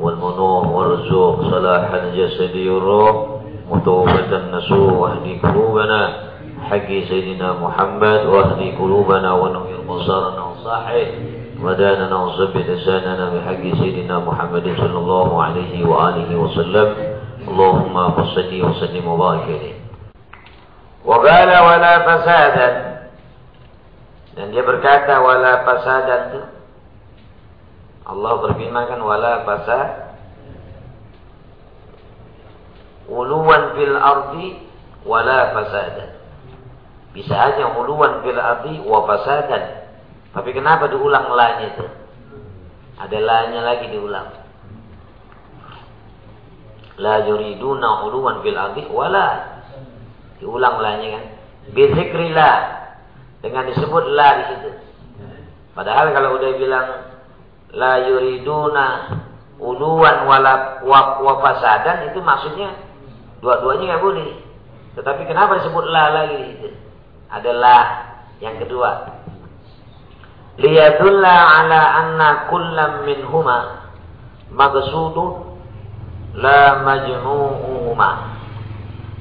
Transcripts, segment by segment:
والمنوع والرزوق صلاح الجسد والروح متوبة النسوء واهدي قلوبنا. حق سيدنا محمد واهدي قلوبنا ونوير بصارنا وصاحي وداننا وثبت لساننا بحق سيدنا محمد صلى الله عليه وآله وسلم. اللهم صل وسلم وبارك عليه. وقال ولا فسادا. dan dia berkata wala fasadan Allah berfirman kan wala fasa uluwan fil ardi wala fasadan. Bisa aja uluwan fil ardi wa fasadan. Tapi kenapa diulang la itu? Ada la-nya lagi diulang. La yuriduna uluwan fil ardi wala. Diulang la-nya kan. Bizikrillah. Dengan disebut la di situ. Padahal kalau udah bilang la yuriduna uluan wala wa, wa fasadan itu maksudnya dua-duanya nggak boleh. Tetapi kenapa disebut la lagi? Adalah yang kedua. Liyadulla ala anna kullam minhuma maksudun la majmu'uhuma.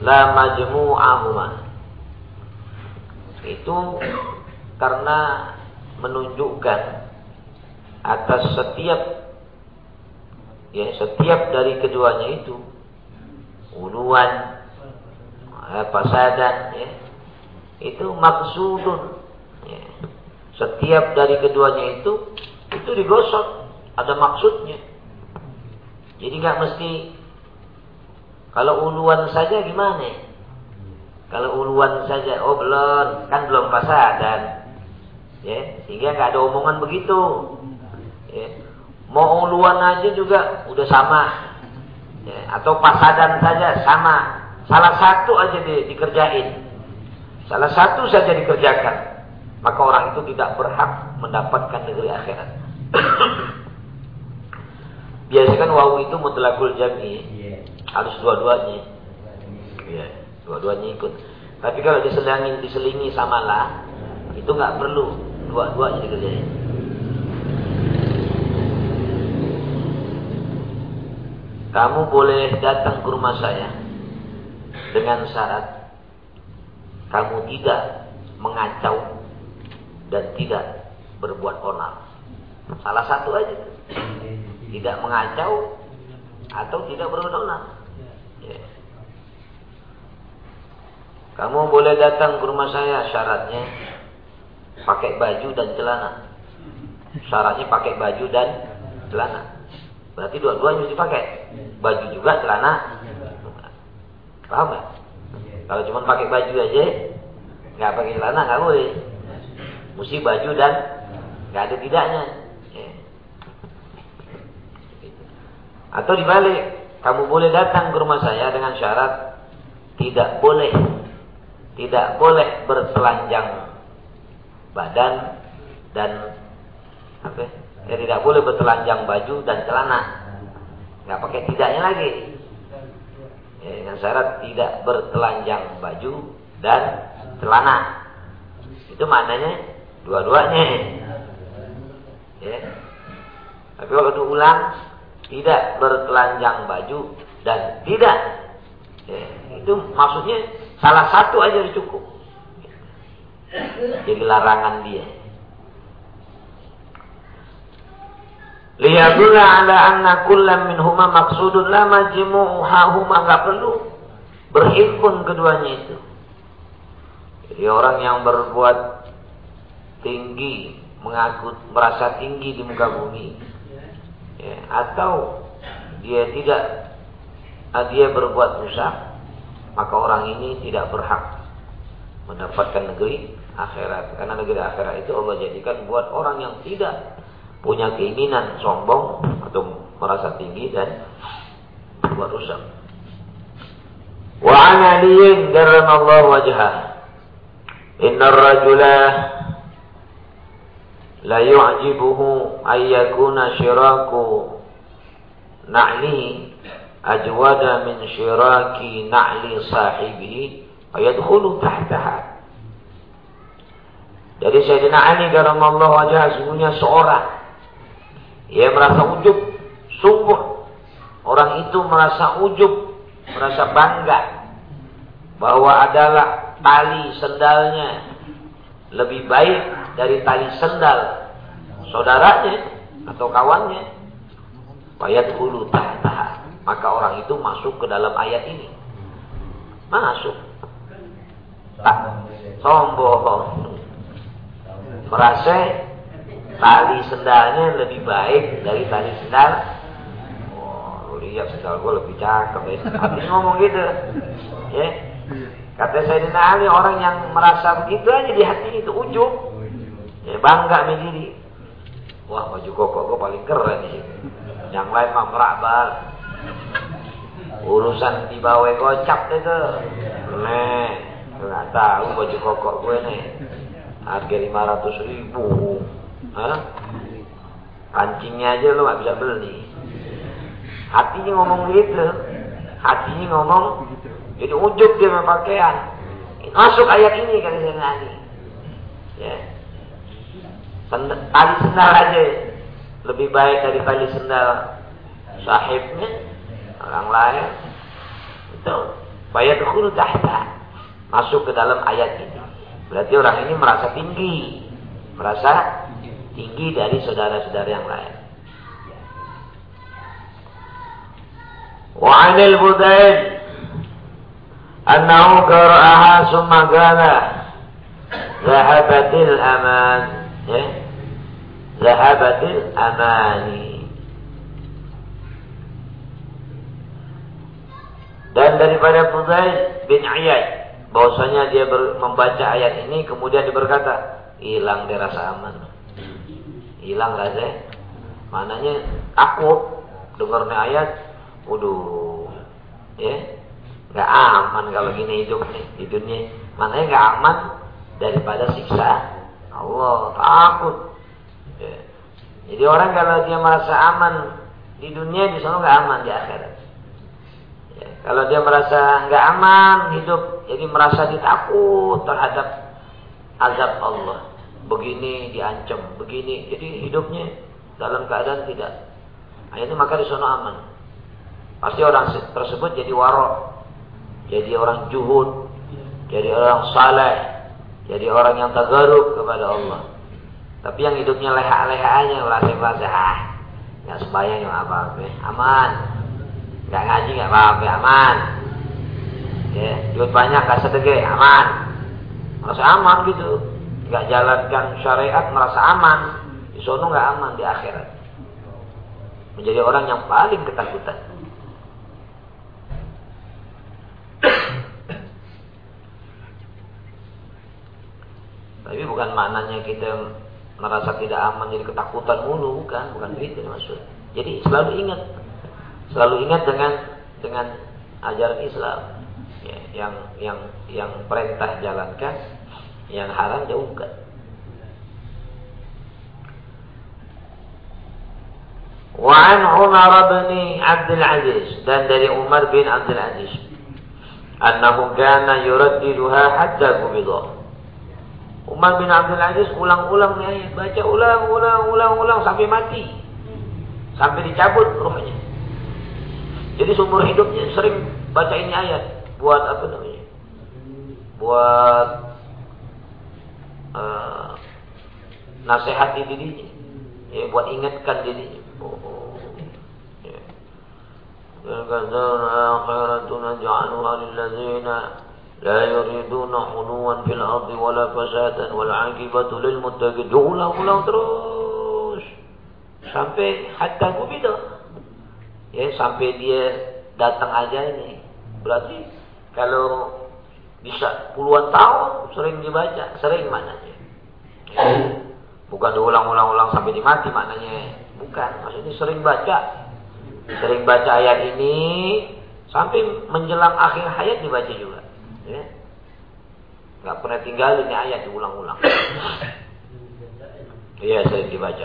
La majmu'ahuma. Itu karena menunjukkan atas setiap ya setiap dari keduanya itu. Uluan ya, pasadan ya. Itu maksudun ya. setiap dari keduanya itu itu digosok. Ada maksudnya. Jadi nggak mesti kalau uluan saja gimana? Kalau uluan saja oh belum. Kan belum pasadan ya sehingga nggak ada omongan begitu ya. mau uluan aja juga udah sama. Ya. atau pasadan saja sama. Salah satu aja di, dikerjain. Salah satu saja dikerjakan. Maka orang itu tidak berhak mendapatkan negeri akhirat. Biasanya kan wawu itu mutlakul jami. Harus dua-duanya. Ya dua-duanya ikut. Tapi kalau diselingi diselingi sama lah itu nggak perlu. Dua-duanya dikerjain. Kamu boleh datang ke rumah saya dengan syarat kamu tidak mengacau dan tidak berbuat onar. Salah satu aja. Tidak mengacau atau tidak berbuat onar. Ya. Kamu boleh datang ke rumah saya syaratnya pakai baju dan celana. Syaratnya pakai baju dan celana. Berarti dua-duanya mesti pakai. Baju juga, celana. Paham ya? Kalau cuma pakai baju aja, nggak pakai celana nggak boleh. Mesti baju dan nggak ada tidaknya. Ya. Atau dibalik, kamu boleh datang ke rumah saya dengan syarat tidak boleh, tidak boleh bertelanjang badan dan apa? Ya tidak boleh bertelanjang baju dan celana. Nggak pakai tidaknya lagi. Ya, dengan syarat tidak bertelanjang baju dan celana. Itu maknanya dua-duanya. Ya. Tapi kalau diulang tidak bertelanjang baju dan tidak. Ya, itu maksudnya salah satu aja cukup. Jadi larangan dia. Liyadullah ala anna kullam minhuma maksudun la majmu'uhuma enggak perlu berhimpun keduanya itu. Jadi orang yang berbuat tinggi, mengagut, merasa tinggi di muka bumi, ya, atau dia tidak, dia berbuat rusak, maka orang ini tidak berhak mendapatkan negeri akhirat. Karena negeri akhirat itu Allah jadikan buat orang yang tidak punya keinginan sombong atau merasa tinggi dan berbuat rusak. Wa an aliyin karramallahu wajhah. Inna rajula la yu'jibuhu ayyakuna syiraku na'lihi ajwada min syiraki na'li sahibihi fayadkhulu tahtaha Jadi Sayyidina Ali radhiyallahu wajah sungguhnya seorang ia merasa ujub, sungguh orang itu merasa ujub, merasa bangga bahwa adalah tali sendalnya lebih baik dari tali sendal saudaranya atau kawannya. Ayat hulu tahta. Maka orang itu masuk ke dalam ayat ini. Masuk. Tak. Sombong merasa tali sendalnya lebih baik dari tali sendal. Oh, lihat sendal gue lebih cakep ya. Tapi ngomong gitu. Ya. Kata saya Ali orang yang merasa begitu aja di hati itu ujub. Ya, bangga menjadi. Wah baju koko gue paling keren nih. Yang lain mah merabal. Urusan di bawah gocap itu. Nih, nggak tahu baju koko gue nih harga 500 ribu Hah? kancingnya aja lo gak bisa beli. Hatinya ngomong gitu. Hatinya ngomong jadi ujub dia pakaian. Masuk ayat ini kan saya nani ya. Tali sendal aja. Lebih baik dari tali sendal sahibnya orang lain. Itu. Bayar dulu tahta. Masuk ke dalam ayat ini. Berarti orang ini merasa tinggi. Merasa tinggi dari saudara-saudara yang lain. Wa 'anil Budail annahu qara'aha summa qala zahabatil aman ya zahabatil amani dan daripada Fudail bin Iyad bahwasanya dia membaca ayat ini kemudian dia berkata hilang dia rasa aman hilang rasa mananya aku dengarnya ayat waduh ya nggak aman kalau gini hidup nih di dunia mananya nggak aman daripada siksa Allah takut ya. jadi orang kalau dia merasa aman di dunia di sana nggak aman di akhirat ya. kalau dia merasa nggak aman hidup jadi merasa ditakut terhadap azab Allah. Begini diancam, begini. Jadi hidupnya dalam keadaan tidak. Itu maka di sana aman. Pasti orang tersebut jadi warok. Jadi orang juhud. Jadi orang saleh. Jadi orang yang tagaruk kepada Allah. Tapi yang hidupnya leha-leha aja, lasih-lasih. Ah, nggak sembahyang nggak apa-apa, aman. Nggak ngaji nggak apa-apa, aman ya, duit banyak gak sedekah aman merasa aman gitu nggak jalankan syariat merasa aman. Di sono nggak aman di akhirat. Menjadi orang yang paling ketakutan. Tapi bukan maknanya kita merasa tidak aman jadi ketakutan mulu. Bukan bukan begitu maksud. Jadi selalu ingat. Selalu ingat dengan dengan ajaran Islam. Ya, yang yang yang perintah jalankan, yang haram jauhkan. An Umar bin Abdul Aziz dan dari Umar bin Abdul Aziz annahu kana yuraddiduha hatta qubida. Umar bin Abdul Aziz ulang-ulang nih ayat, baca ulang-ulang ulang-ulang sampai mati. Sampai dicabut rohnya. Jadi seumur hidupnya sering baca ini ayat buat apa namanya? Buat nasihati dirinya. Ya, buat ingatkan dirinya. Oh. Ya. 'uluwan fil ardi wala fasadan wal 'aqibatu lil muttaqin. Ulang-ulang terus sampai hatta kubida. Ya, sampai dia datang aja ini. Berarti kalau bisa puluhan tahun sering dibaca, sering maknanya. Bukan diulang-ulang-ulang sampai dimati maknanya. Bukan, maksudnya sering baca. Sering baca ayat ini sampai menjelang akhir hayat dibaca juga. Ya. Gak pernah tinggal ini ayat diulang-ulang. Iya sering dibaca.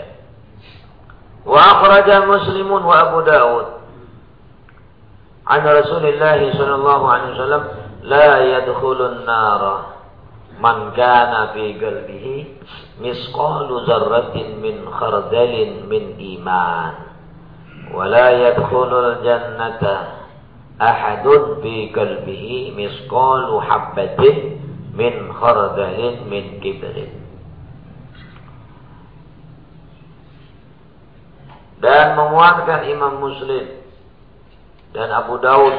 Wa akhraja Muslimun wa Abu Dawud. An Rasulullah sallallahu alaihi wasallam la yadkhulun nara man kana fi qalbihi misqalu zarratin min khardalin min iman wa la yadkhulul jannata ahadun fi qalbihi misqalu habatin min khardalin min kibrin dan menguatkan Imam Muslim dan Abu Daud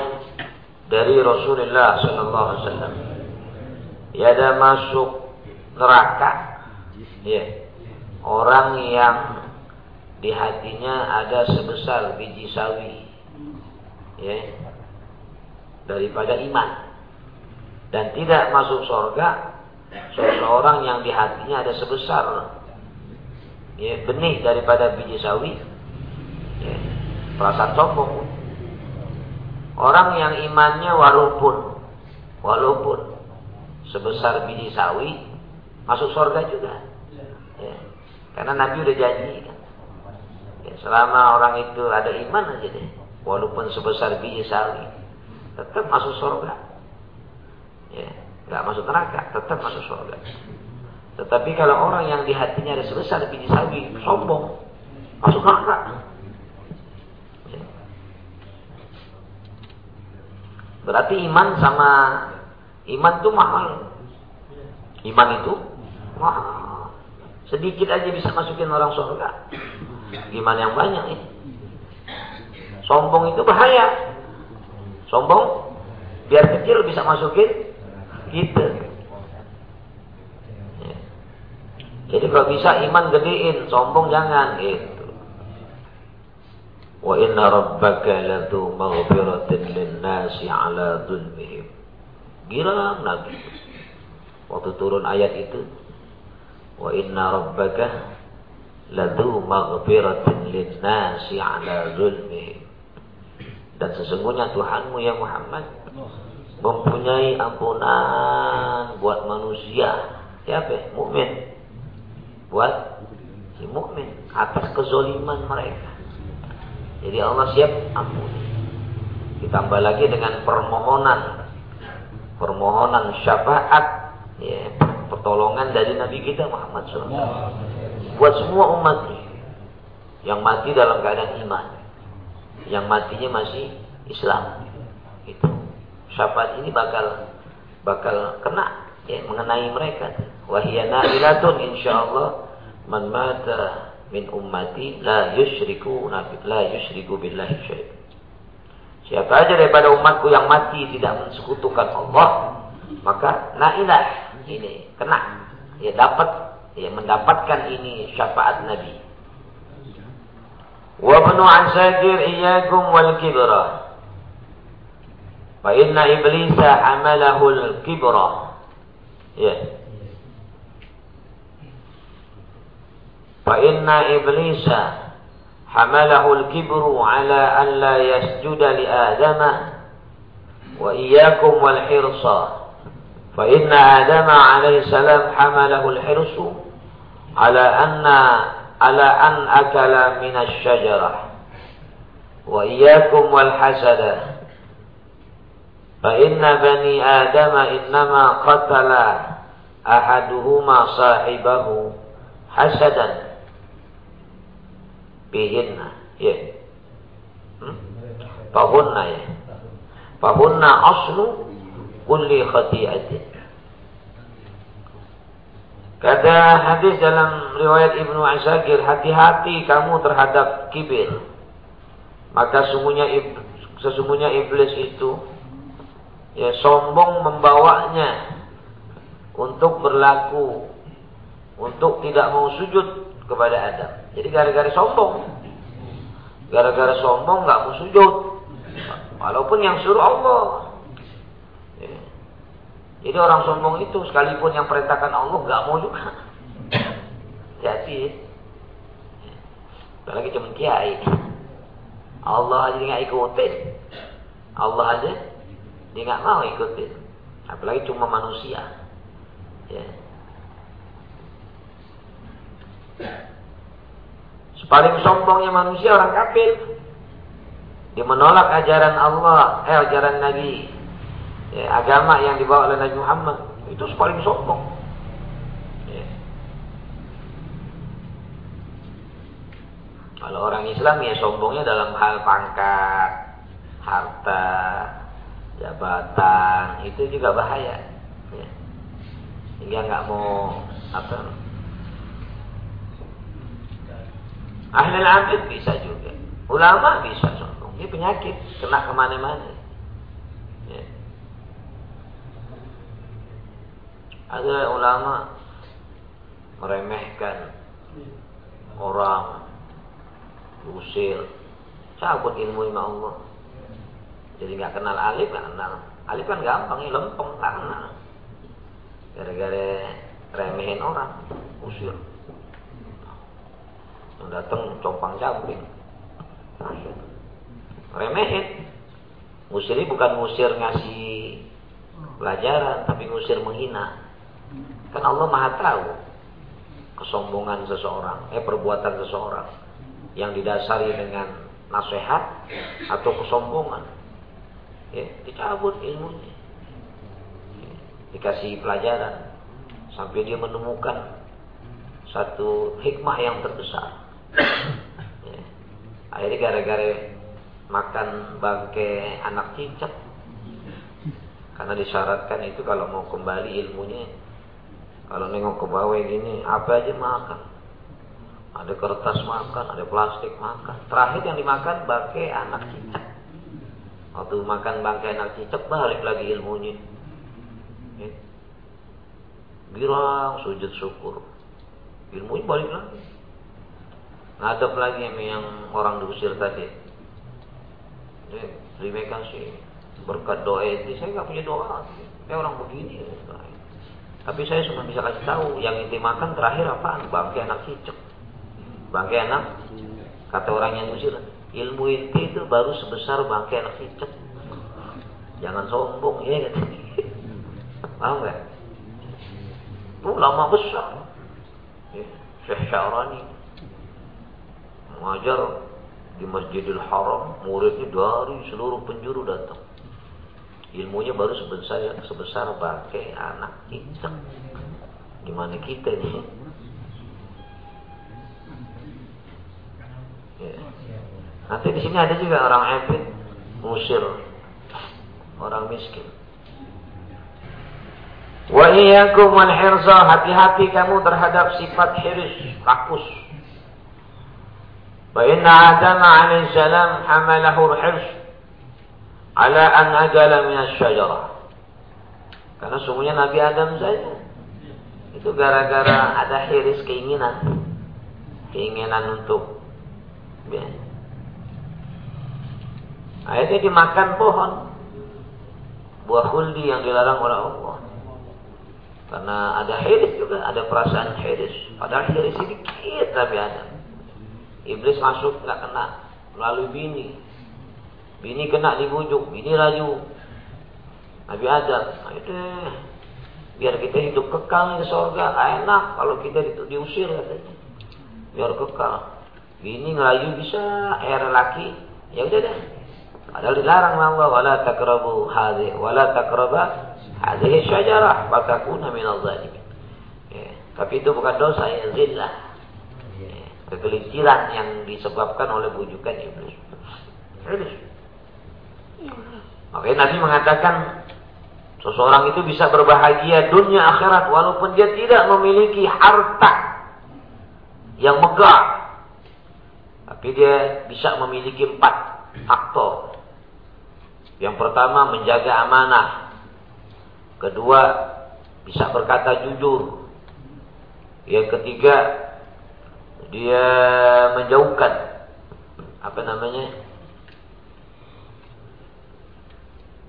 dari Rasulullah sallallahu alaihi wasallam. Ya ada masuk neraka. Ya. Orang yang di hatinya ada sebesar biji sawi. Ya daripada iman. Dan tidak masuk surga seseorang yang di hatinya ada sebesar ya, benih daripada biji sawi. Ya, perasaan sombong. Orang yang imannya walaupun walaupun sebesar biji sawi masuk surga juga. Ya, karena Nabi udah janji. Ya, selama orang itu ada iman aja deh, walaupun sebesar biji sawi, tetap masuk surga. Ya, nggak masuk neraka, tetap masuk surga. Tetapi kalau orang yang di hatinya ada sebesar biji sawi, sombong, masuk neraka. Berarti iman sama iman itu mahal. Iman itu mahal. Sedikit aja bisa masukin orang surga. Gimana yang banyak ini? Sombong itu bahaya. Sombong biar kecil bisa masukin kita. Ya. Jadi kalau bisa iman gedein, sombong jangan gitu. Wa inna rabbaka latu maghfiratin linnasi ala dhulmihim. Girang Nabi. Waktu turun ayat itu. Wa inna rabbaka latu maghfiratin linnasi ala dhulmihim. Dan sesungguhnya Tuhanmu ya Muhammad mempunyai ampunan buat manusia. Siapa? Mukmin. Buat si mukmin atas kezoliman mereka. Jadi Allah siap ampuni. Ditambah lagi dengan permohonan permohonan syafaat ya, pertolongan dari Nabi kita Muhammad SAW buat semua umat yang mati dalam keadaan iman yang matinya masih Islam itu syafaat ini bakal bakal kena ya, mengenai mereka. Wahiyana ilatun insyaallah man mata min ummati la yusyriku la yusyriku billahi syai. Siapa aja daripada umatku yang mati tidak mensekutukan Allah, maka nailah ini kena. Ya dapat ya mendapatkan ini syafaat Nabi. Wabnu an sajir iyyakum wal kibra. Fa inna iblisa hamalahu al kibra. Ya. Fa inna iblisa حمله الكبر على أن لا يسجد لآدم وإياكم والحرص. فإن آدم عليه السلام حمله الحرص على أن على أن أكل من الشجرة وإياكم والحسد. فإن بني آدم إنما قتل أحدهما صاحبه حسدا. Bihinna ya hmm? fahunna ya fahunna aslu kulli khati'atin kata hadis dalam riwayat Ibnu Asakir hati-hati kamu terhadap kibir maka sesungguhnya sesungguhnya iblis itu ya sombong membawanya untuk berlaku untuk tidak mau sujud kepada Adam. Jadi gara-gara sombong. Gara-gara sombong nggak mau sujud. Walaupun yang suruh Allah. Ya. Jadi orang sombong itu sekalipun yang perintahkan Allah nggak mau juga. Jadi, apalagi cuma kiai. Allah aja nggak ikutin. Allah aja dia nggak mau ikutin. Apalagi cuma manusia. Ya. Paling sombongnya manusia orang kafir. Dia menolak ajaran Allah, eh ajaran Nabi. Ya, agama yang dibawa oleh Nabi Muhammad. Itu paling sombong. Ya. Kalau orang Islam ya sombongnya dalam hal pangkat, harta, jabatan, itu juga bahaya. Ya. Hingga nggak mau apa Ahli abid bisa juga. Ulama bisa sombong. Ini penyakit. Kena ke mana-mana. Ya. Ada ulama meremehkan orang usir cabut ilmu ilmu Allah jadi nggak kenal alif nggak kenal alif kan gampang ya lempeng gara-gara remehin orang usir yang datang compang camping remehin. Ngusir bukan ngusir ngasih pelajaran tapi ngusir menghina. Kan Allah maha tahu kesombongan seseorang eh perbuatan seseorang yang didasari dengan nasihat atau kesombongan. Ya dicabut ilmunya. Dikasih pelajaran. Sampai dia menemukan satu hikmah yang terbesar. Akhirnya gara-gara makan bangke anak cicak. Karena disyaratkan itu kalau mau kembali ilmunya. Kalau nengok ke bawah gini, apa aja makan. Ada kertas makan, ada plastik makan. Terakhir yang dimakan bangke anak cicak. Waktu makan bangke anak cicak, balik lagi ilmunya. Ya. Girang sujud syukur. Ilmunya balik lagi. Ngadep lagi yang orang diusir tadi. Jadi, terima kasih berkat doa ini. Saya nggak punya doa. Kayak orang begini. Tapi saya cuma bisa kasih tahu yang inti makan terakhir apa? Bangke anak cicak. Bangke anak kata orang yang usir. Ilmu inti itu baru sebesar bangke anak cicak. Jangan sombong ya. Paham nggak? Itu lama besar. Ya, Syekh Syarani mengajar di Masjidil Haram, muridnya dari seluruh penjuru datang. Ilmunya baru sebesar sebesar bangkai anak kita. Gimana kita ini? Ya. Nanti di sini ada juga orang abid musir orang miskin. Wa iyyakum wal hati-hati kamu terhadap sifat hiris, rakus. فإن آدم عليه السلام حمله الحرص على أن أجل من الشجرة karena semuanya Nabi Adam saja itu gara-gara ada hiris keinginan keinginan untuk ya. akhirnya dimakan pohon buah khuldi yang dilarang oleh Allah karena ada hiris juga ada perasaan hiris padahal hiris sedikit Nabi Adam Iblis masuk nggak kena melalui bini. Bini kena dibujuk, bini rayu. Nabi Adam, itu biar kita hidup kekal di surga, enak kalau kita diusir katanya. Biar kekal. Bini ngerayu bisa, air laki, ya udah deh. Padahal dilarang Allah wala takrabu hadhi wala takraba hadhihi syajarah fatakuna zalimin. Ya, tapi itu bukan dosa ya zillah kegelinciran yang disebabkan oleh bujukan iblis. Iblis. Makanya Nabi mengatakan seseorang itu bisa berbahagia dunia akhirat walaupun dia tidak memiliki harta yang megah. Tapi dia bisa memiliki empat faktor. Yang pertama menjaga amanah. Kedua bisa berkata jujur. Yang ketiga dia menjauhkan apa namanya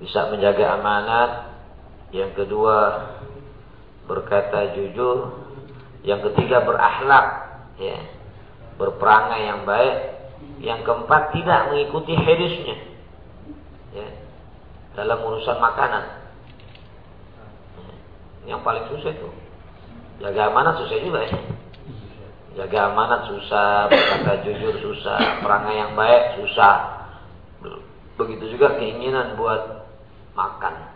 bisa menjaga amanat yang kedua berkata jujur yang ketiga berakhlak ya berperangai yang baik Yang keempat tidak mengikuti hadisnya. Ya. Dalam urusan makanan. Yang paling susah itu. Jaga amanat susah juga ya. Jaga amanat susah, berkata jujur susah, perangai yang baik susah. Begitu juga keinginan buat makan.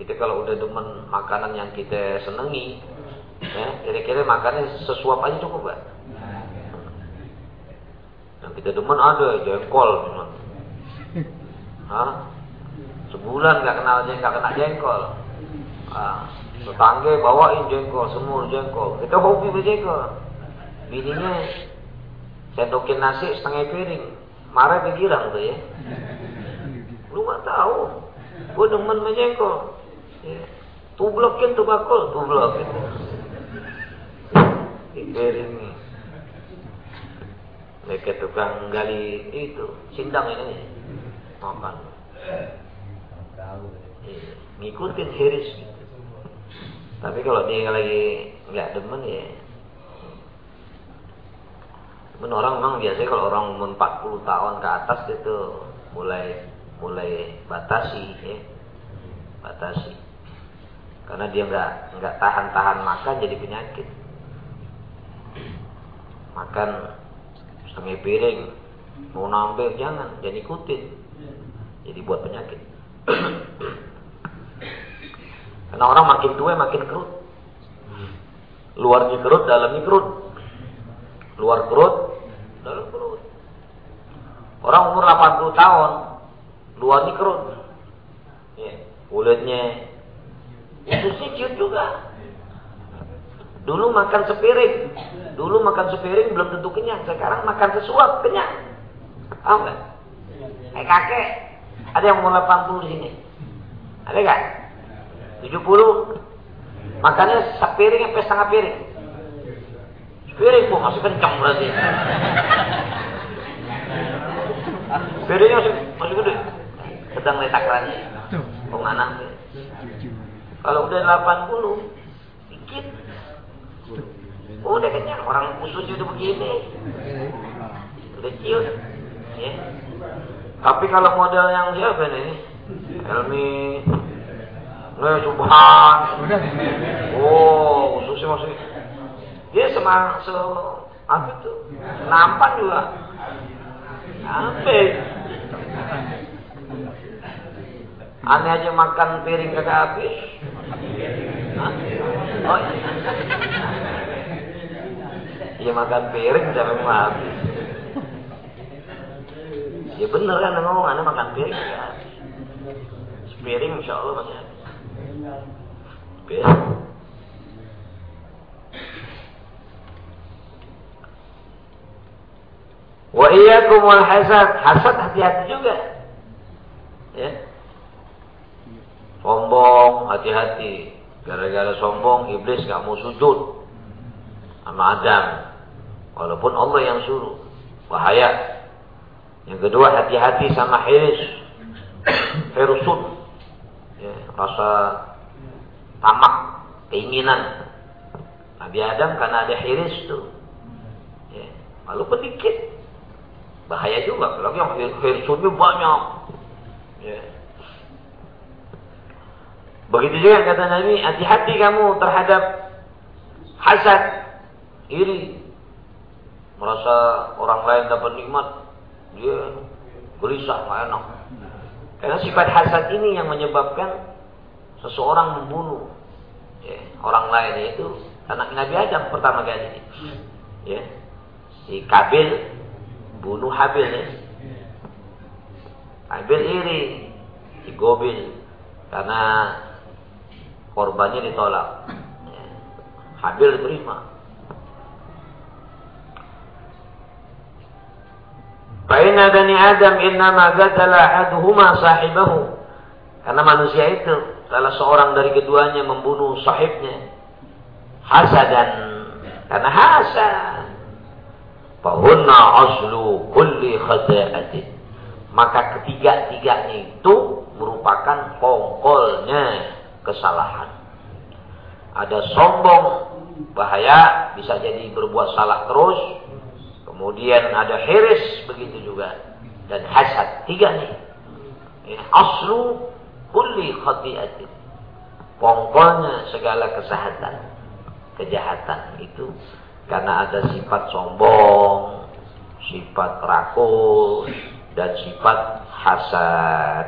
Kita kalau udah demen makanan yang kita senangi, ya, kira-kira makannya sesuap aja cukup gak? Yang kita demen ada jengkol. Hah? Sebulan gak kenal jengkol, gak kena jengkol. Ah, tetangga bawain jengkol, semur jengkol. Kita hobi berjengkol. Bininya sendokin nasi setengah piring. Marah pikiran tuh ya. Lu gak tahu. Gue demen menjengkol. Ya. Tublokin tuh bakul. Pikirin nih. Mereka tukang gali itu, sindang ini. Makan. Iya. Ngikutin series gitu. Tapi kalau dia lagi nggak demen ya Men orang memang biasanya kalau orang umur 40 tahun ke atas itu mulai mulai batasi ya. Batasi. Karena dia nggak nggak tahan-tahan makan jadi penyakit. Makan setengah piring mau nambah jangan, jangan ikutin. Jadi buat penyakit. Karena orang makin tua makin kerut. Luarnya kerut, dalamnya kerut. Luar kerut, dalam kerut. Orang umur 80 tahun, luarnya kerut. Ya, kulitnya itu sih juga. Dulu makan sepiring, dulu makan sepiring belum tentu kenyang. Sekarang makan sesuap kenyang. Tahu nggak? Kayak kakek, ada yang umur 80 di sini. Ada nggak? 70 makannya sepiring sampai setengah piring. Piring kok masih kencang berarti. Piringnya masih masih gede. Sedang letak kerannya. Oh mana? Kalau udah 80 dikit. Oh, udah kenyang. Orang usus udah begini. Udah ciut. Ya. Tapi kalau model yang siapa nih? Helmi Nggak subhan. Oh, ususnya masih. Dia semang se apa itu? Nampak juga. Sampai. Aneh aja makan piring kagak habis. Oh, iya. Iya makan piring sampai mau habis. Ya bener kan ngomong aneh makan piring kagak habis. Piring insya Allah masih habis. Piring. Wa iyyakum wal hasad. Hasad hati-hati juga. Ya. Sombong, hati-hati. Gara-gara sombong, iblis gak mau sujud sama Adam. Walaupun Allah yang suruh. Bahaya. Yang kedua, hati-hati sama hiris. Hirusun. Ya, rasa tamak, keinginan. Nabi Adam karena ada hiris tuh. Ya, walaupun dikit. Bahaya juga. Kalau yang hirsunnya banyak. Ya. Begitu juga kata Nabi, hati-hati kamu terhadap hasad, iri. Merasa orang lain dapat nikmat, dia gelisah, nggak enak. Karena sifat hasad ini yang menyebabkan seseorang membunuh ya, orang lain yaitu anak Nabi Adam pertama kali. Ya. Si Kabil bunuh Habil ya. Habil iri si Gobil karena korbannya ditolak. Ya. Habil diterima. Baina bani Adam innama gatala ahaduhuma sahibahu. Karena manusia itu salah seorang dari keduanya membunuh sahibnya hasadan karena hasad. Fahunna aslu kulli khata'atin. Maka ketiga-tiganya itu merupakan pokoknya kesalahan. Ada sombong, bahaya, bisa jadi berbuat salah terus, Kemudian ada hiris begitu juga dan hasad. Tiga nih. Ini aslu kulli khati'atin. Pokoknya segala kesehatan, kejahatan itu karena ada sifat sombong, sifat rakus, dan sifat hasad.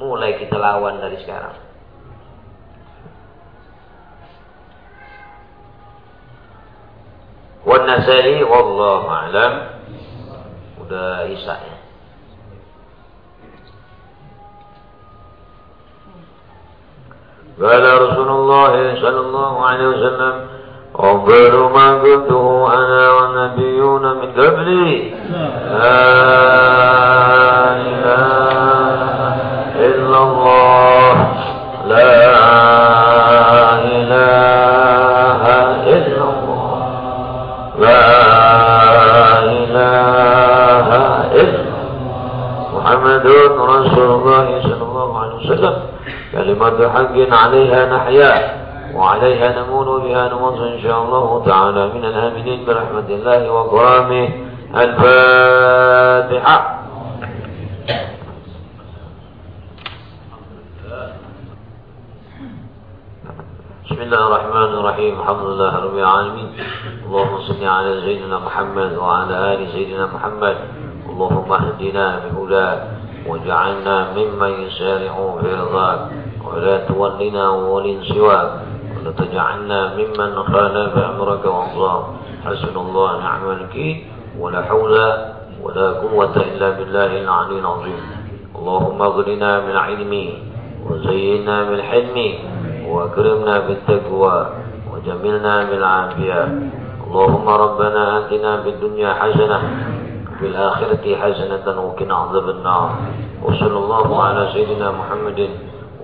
Mulai kita lawan dari sekarang. Wan-Nasai wallahu a'lam. Udah Isa ya. قال رسول الله صلى الله عليه وسلم أفضل ما قلته أنا والنبيون من قبلي. لا إله إلا الله. لا إله إلا الله. لا إله إلا محمد رسول الله صلى الله عليه وسلم. كلمة حق عليها نحيا. وعليها نمون بها نموت إن شاء الله تعالى من الآمنين برحمة الله وكرامه. الفاتحة. بسم الله الرحمن الرحيم. الحمد لله رب العالمين. اللهم صل على سيدنا محمد وعلى آل سيدنا محمد. اللهم اهدنا بهداك واجعلنا ممن يسارع في رضاك. ولا تولنا وولي سواك. ولا ممن خالف أمرك وأمرك حسن الله نعم الوكيل ولا حول ولا قوة إلا بالله العلي العظيم. اللهم اغننا من علمي وزينا بالحلم وأكرمنا بالتقوى وجملنا بالعافية اللهم ربنا آتنا في الدنيا حسنة وفي الآخرة حسنة وقنا عذاب النار. وصلى الله على سيدنا محمد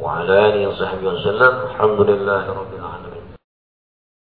وعلى آله وصحبه وسلم. الحمد لله رب العالمين.